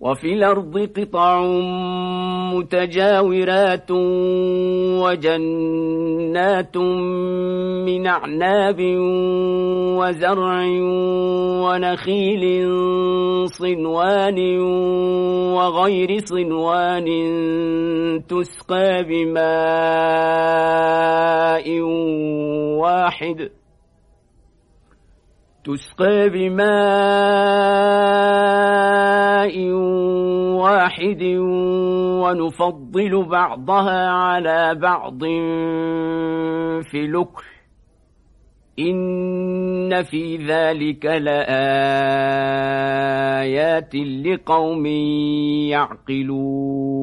وفي الأرض قطع متجاورات وجنات من أعناب وزرع ونخيل صنوان وغير صنوان تسقى بماء واحد تسقى بماء واحد ونفضل بعضها على بعض في لكل إن في ذلك لآيات لقوم يعقلون